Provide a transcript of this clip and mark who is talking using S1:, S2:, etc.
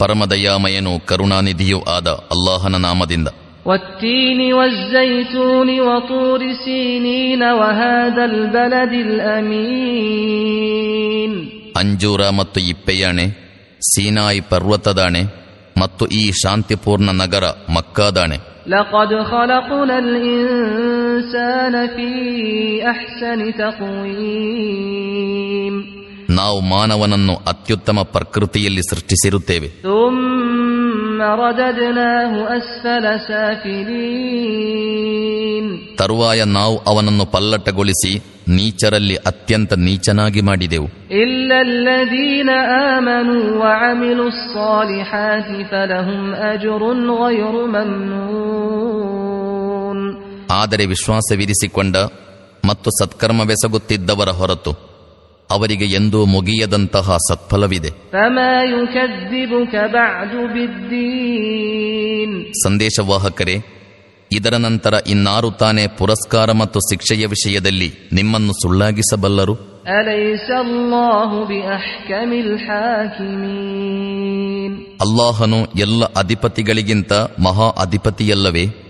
S1: ಪರಮದಯಾಮಯನು ಕರುಣಾನಿಧಿಯೂ ಆದ ಅಲ್ಲಾಹನ ನಾಮದಿಂದ
S2: والتين والزيتون وطور سينين وهذا البلد الأمين
S1: ಅಂಜೂರ ಮತ್ತು ಇಪ್ಪೆಯಾಣೆ ಸೀನಾಯಿ ಪರ್ವತದಾಣೆ ಮತ್ತು ಈ ಶಾಂತಿಪೂರ್ಣ ನಗರ ಮಕ್ಕಾದಾಣೆ
S2: لقد خلقنا الإنسان في أحسن تقويم
S1: ನಾವು ಮಾನವನನ್ನು ಅತ್ಯುತ್ತಮ ಪ್ರಕೃತಿಯಲ್ಲಿ ಸೃಷ್ಟಿಸಿರುತ್ತೇವೆ
S2: ثم رددناه أسفل سافلين
S1: ತರುವಾಯ ನಾವು ಅವನನ್ನು ಪಲ್ಲಟಗೊಳಿಸಿ ನೀಚರಲ್ಲಿ ಅತ್ಯಂತ ನೀಚನಾಗಿ ಮಾಡಿದೆವು
S2: إلا
S1: ಆದರೆ ವಿಶ್ವಾಸವಿರಿಸಿಕೊಂಡ ಮತ್ತು ಸತ್ಕರ್ಮವೆಸಗುತ್ತಿದ್ದವರ ಹೊರತು ಅವರಿಗೆ ಎಂದೂ ಮುಗಿಯದಂತಹ ಸತ್ಫಲವಿದೆ. ಸಂದೇಶವಾಹಕರೇ ಇದರ ನಂತರ ಇನ್ನಾರು ತಾನೇ ಪುರಸ್ಕಾರ ಮತ್ತು ಶಿಕ್ಷೆಯ ವಿಷಯದಲ್ಲಿ ನಿಮ್ಮನ್ನು ಸುಳ್ಳಾಗಿಸಬಲ್ಲರು? ಅಲ್ಲಾಹನು ಎಲ್ಲ ಅಧಿಪತಿಗಳಿಗಿಂತ ಮಹಾ ಅಧಿಪತಿಯಲ್ಲವೇ?